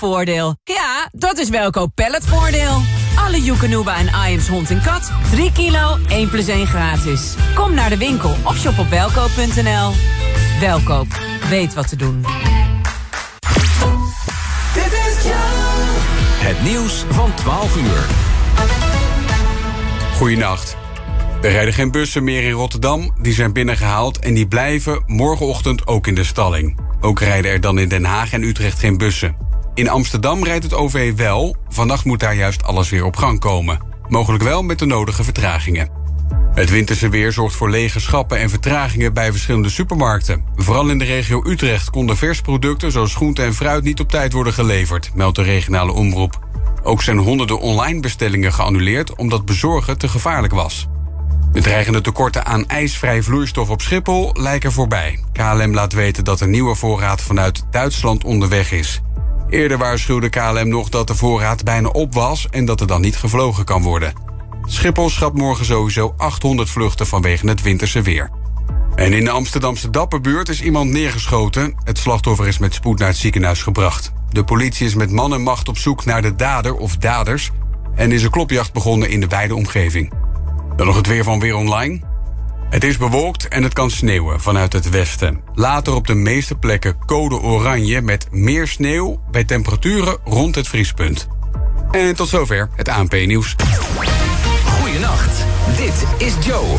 Voordeel. Ja, dat is Welkoop Voordeel. Alle Joekanuba en Iams hond en kat. 3 kilo, 1 plus 1 gratis. Kom naar de winkel of shop op welkoop.nl. Welkoop, weet wat te doen. Dit is Het nieuws van 12 uur. Goedenacht. Er rijden geen bussen meer in Rotterdam, die zijn binnengehaald... en die blijven morgenochtend ook in de stalling. Ook rijden er dan in Den Haag en Utrecht geen bussen. In Amsterdam rijdt het OV wel. Vannacht moet daar juist alles weer op gang komen. Mogelijk wel met de nodige vertragingen. Het winterse weer zorgt voor lege schappen en vertragingen bij verschillende supermarkten. Vooral in de regio Utrecht konden versproducten zoals groente en fruit niet op tijd worden geleverd, meldt de regionale omroep. Ook zijn honderden online bestellingen geannuleerd omdat bezorgen te gevaarlijk was. De dreigende tekorten aan ijsvrij vloeistof op Schiphol lijken voorbij. KLM laat weten dat een nieuwe voorraad vanuit Duitsland onderweg is. Eerder waarschuwde KLM nog dat de voorraad bijna op was en dat er dan niet gevlogen kan worden. Schiphol schrapt morgen sowieso 800 vluchten vanwege het winterse weer. En in de Amsterdamse Dapperbuurt is iemand neergeschoten. Het slachtoffer is met spoed naar het ziekenhuis gebracht. De politie is met man en macht op zoek naar de dader of daders... en is een klopjacht begonnen in de wijde omgeving. Dan nog het weer van Weer Online. Het is bewolkt en het kan sneeuwen vanuit het westen. Later op de meeste plekken code oranje met meer sneeuw... bij temperaturen rond het vriespunt. En tot zover het ANP-nieuws. Goedenacht, dit is Joe.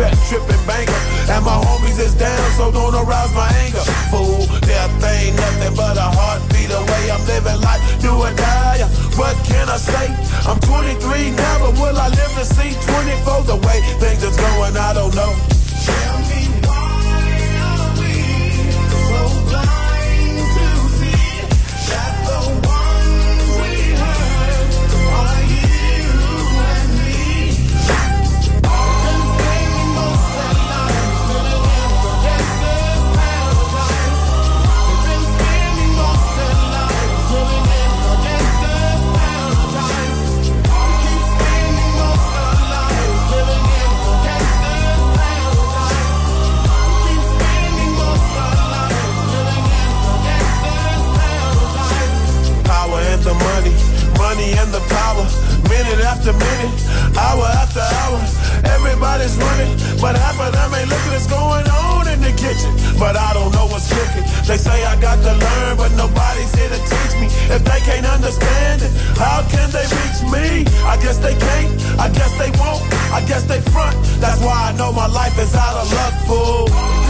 set tripping banker. And my homies is down, so don't arouse my anger. Fool, death ain't nothing but a heartbeat away. I'm living life, do or die. What can I say? I'm 23 now, but will I live to see 24? The way things is going, I don't know. If they can't understand it, how can they reach me? I guess they can't, I guess they won't, I guess they front. That's why I know my life is out of luck, fool.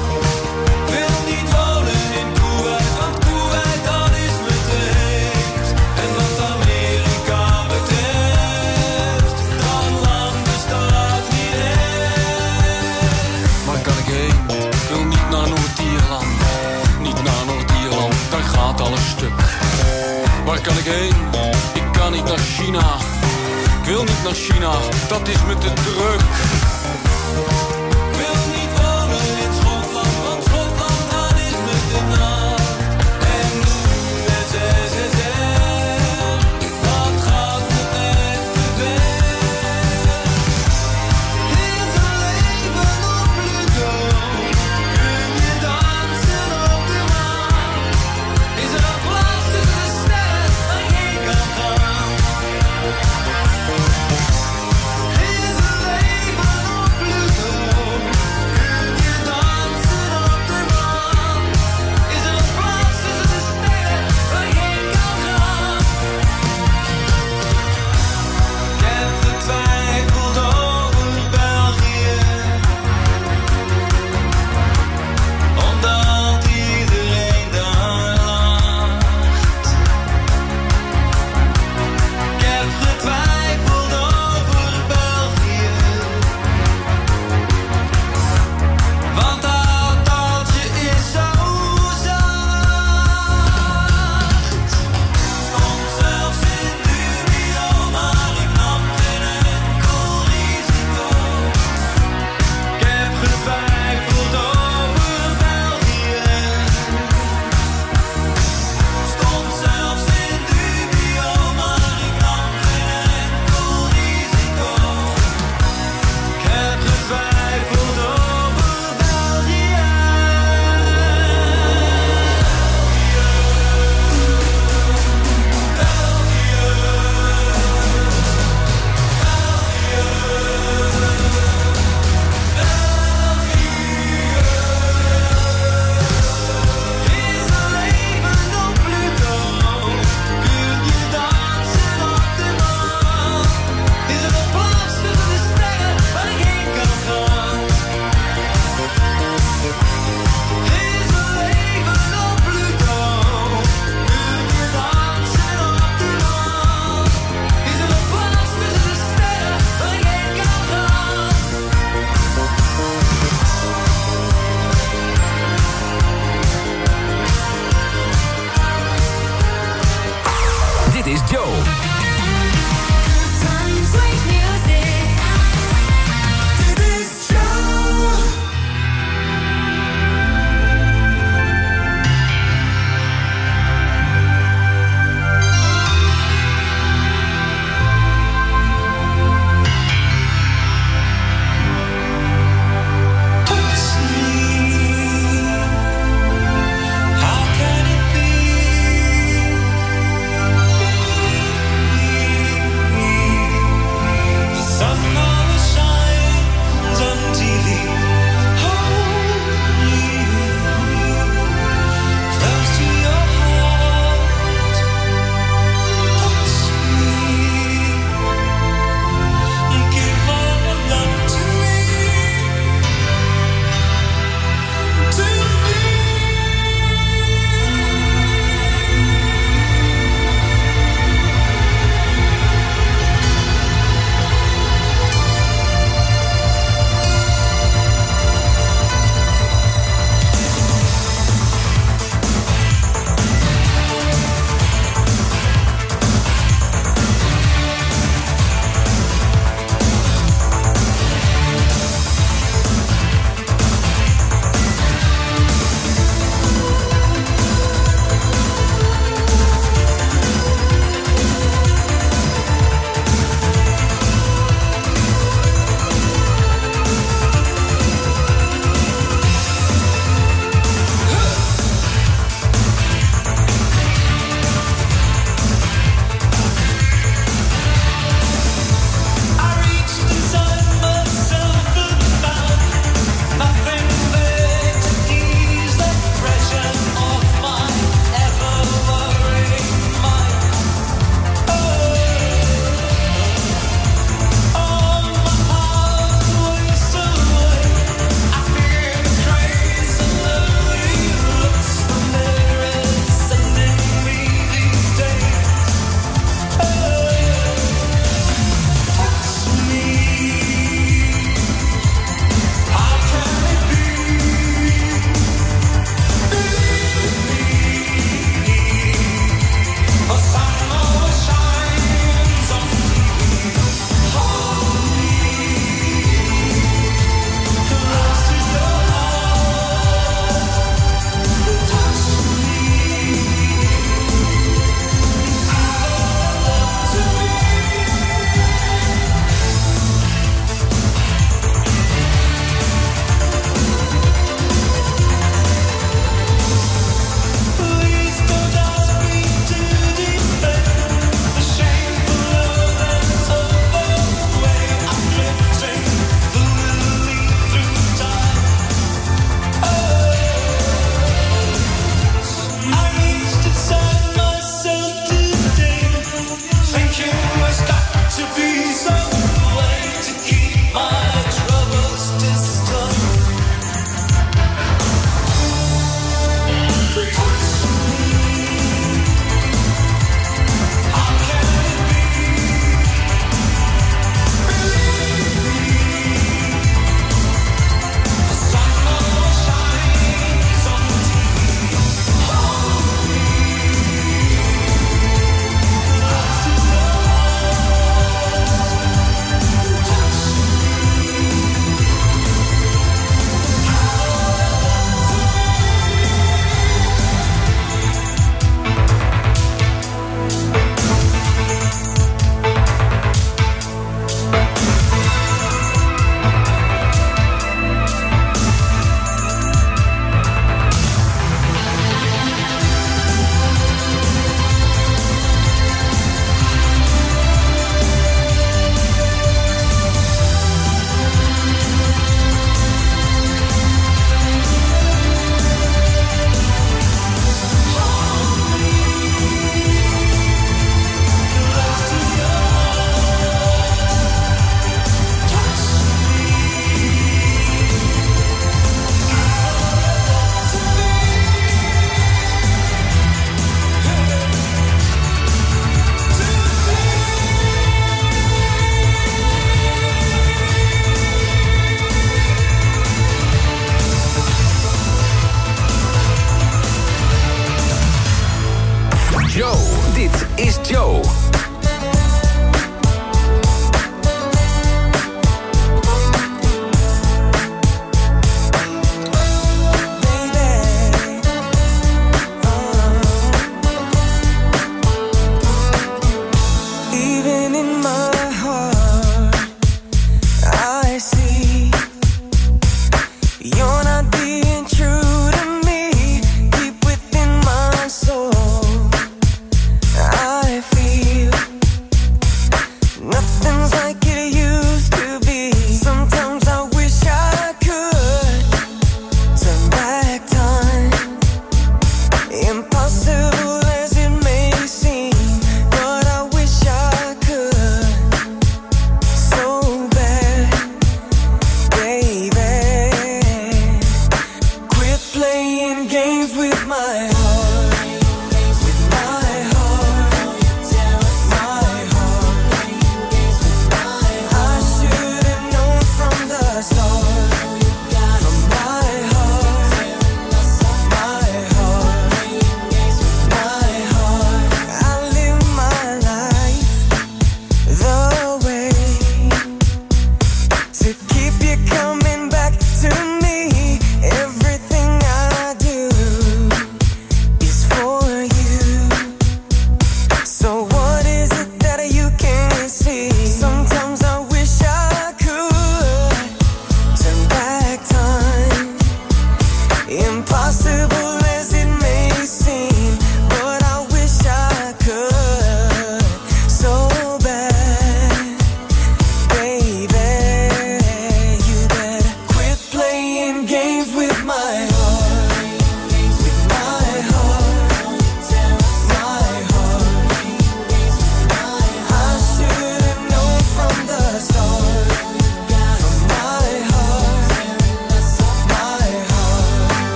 Ik kan niet naar China, ik wil niet naar China, dat is me te druk.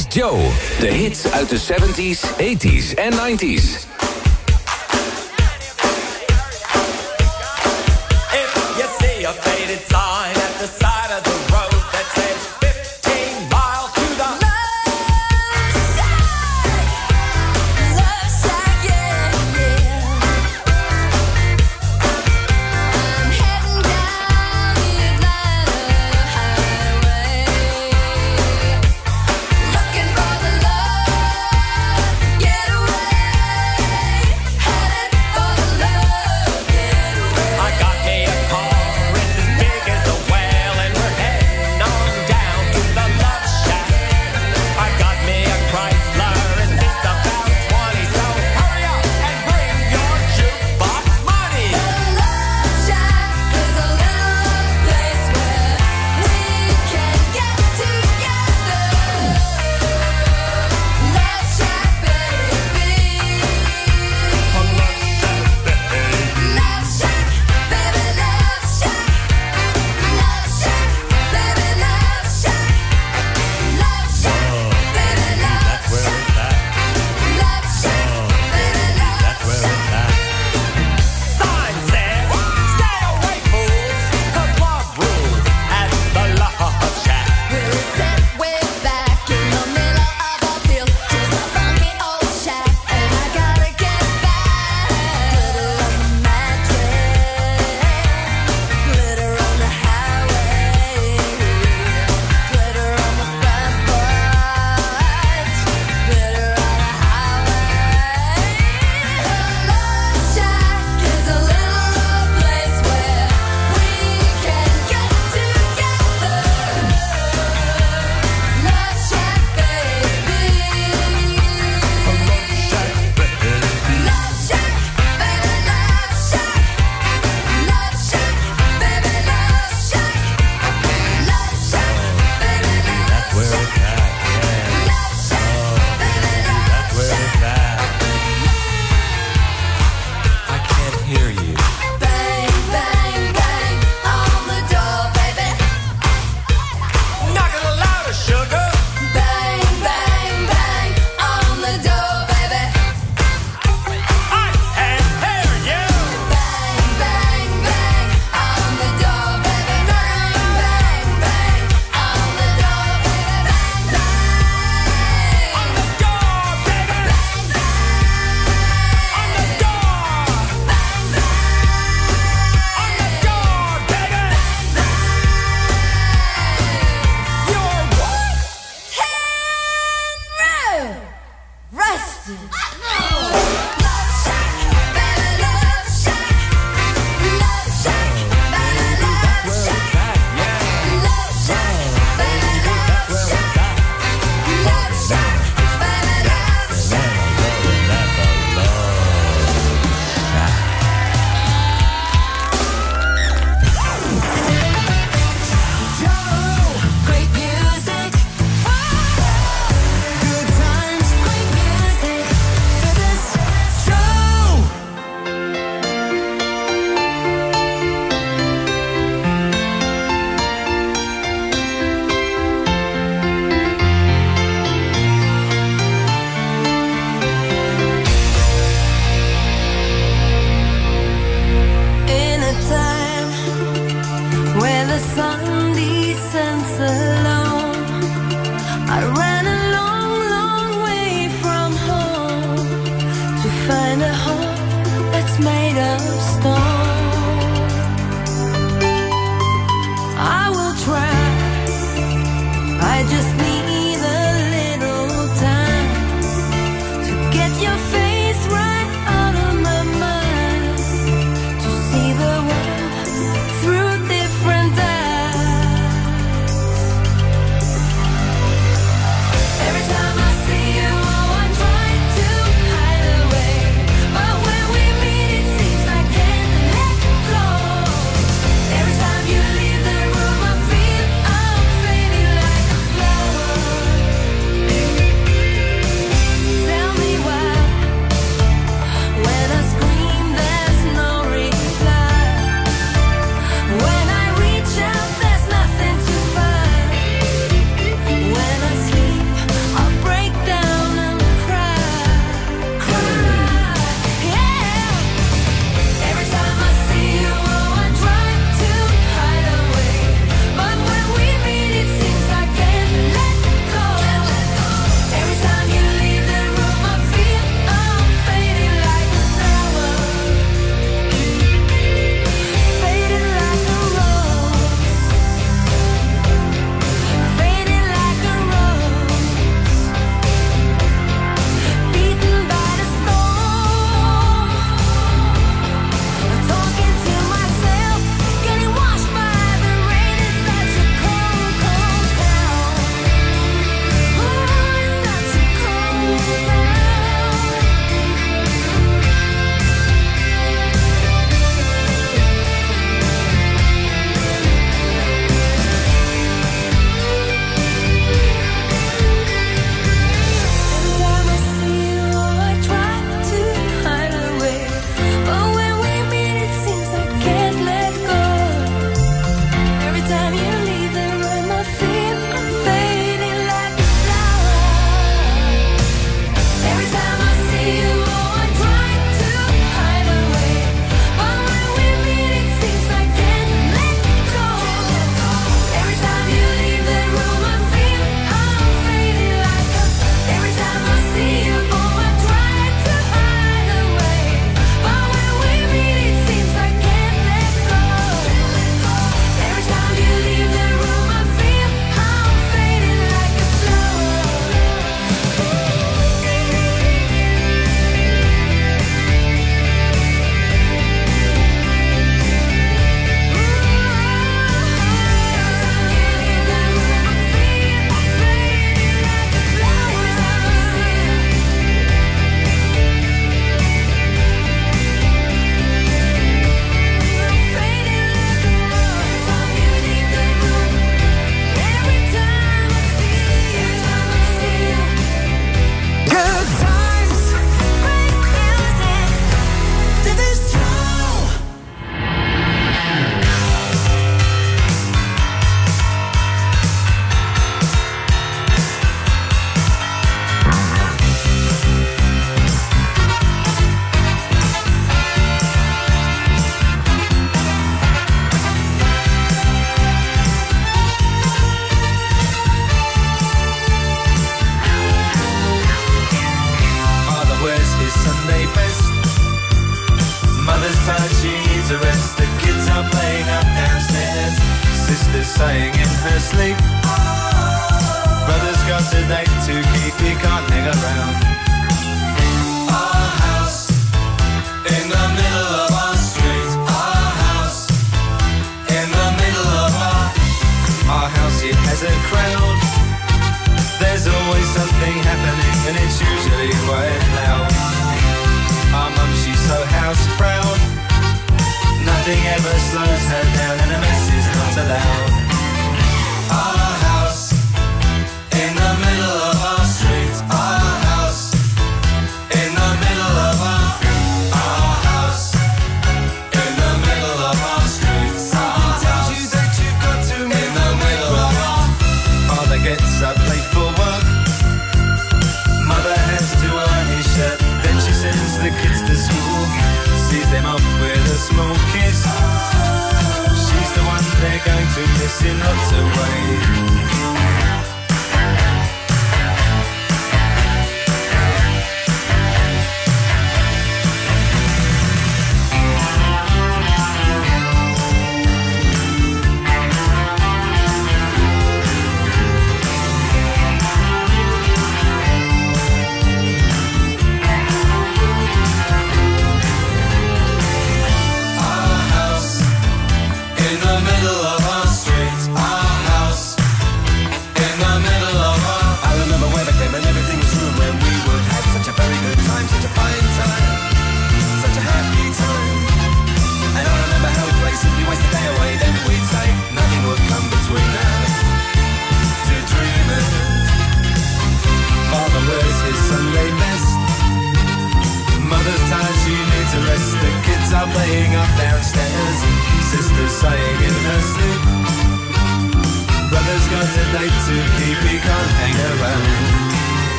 is Joe. De hits uit de 70s, 80s en 90s.